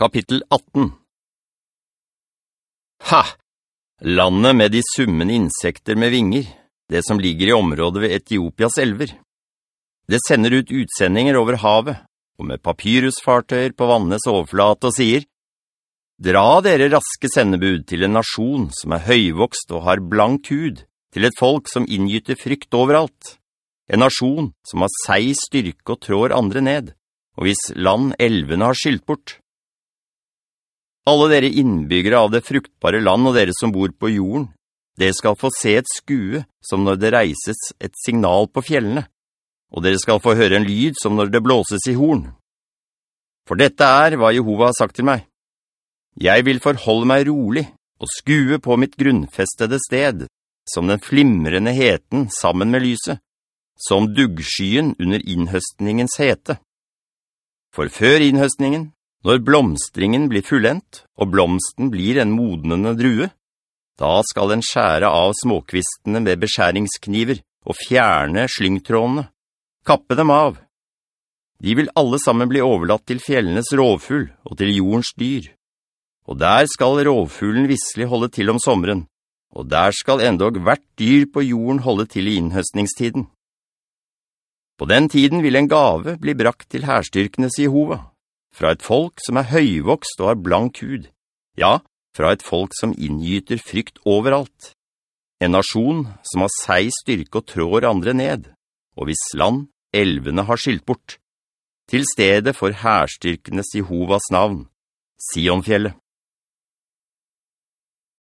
Kapittel 18 Ha! Landet med de summende insekter med vinger, det som ligger i området ved Etiopias elver. Det sender ut utsendinger over havet, og med papyrusfartøyer på vannets overflate og sier, «Dra dere raske sendebud til en nasjon som er høyvokst og har blank hud, til et folk som inngyter frykt overalt. En nasjon som har seg styrke og trår andre ned, og hvis land elvene har skilt bort.» Alle dere innbyggere av det fruktbare land og dere som bor på jorden, dere skal få se et skue som når det reises et signal på fjellene, og dere skal få høre en lyd som når det blåses i horn. For dette er hva Jehova har sagt til meg. Jeg vil forholde meg rolig og skue på mitt grunnfestede sted, som den flimrende heten sammen med lyset, som duggskyen under innhøstningens hete. For før innhøstningen når blomstringen blir fullent, og blomsten blir en modnende drue, da skal den skjære av småkvistene med beskjæringskniver og fjerne slyngtrådene, kappe dem av. De vil alle sammen bli overlatt til fjellenes rovfugl og til jordens dyr. Og der skal rovfuglen visselig holde til om sommeren, og der skal endog hvert dyr på jorden holde til i innhøstningstiden. På den tiden vil en gave bli brakt til herstyrkenes Jehova, fra et folk som er høyvokst og har blank hud, ja, fra et folk som inngyter frykt overalt. En nasjon som har seg styrke og trår andre ned, og hvis land elvene har skilt bort, til stedet for herstyrkenes Jehovas navn, Sionfjellet.